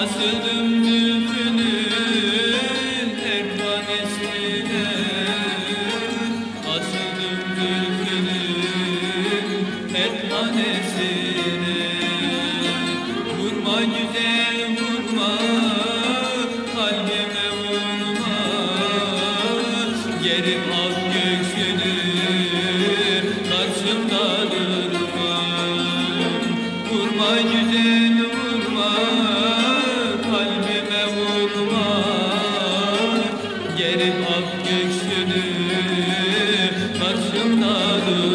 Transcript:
Asılım bülbülün Erdoğan ismine Asılım bülbülün Erdoğan esine Vurma güzel vurma Kalbime vurma. Gerim al göğsünü Karşımda durma. Vurma güzel vurma. geçti karşımda dur.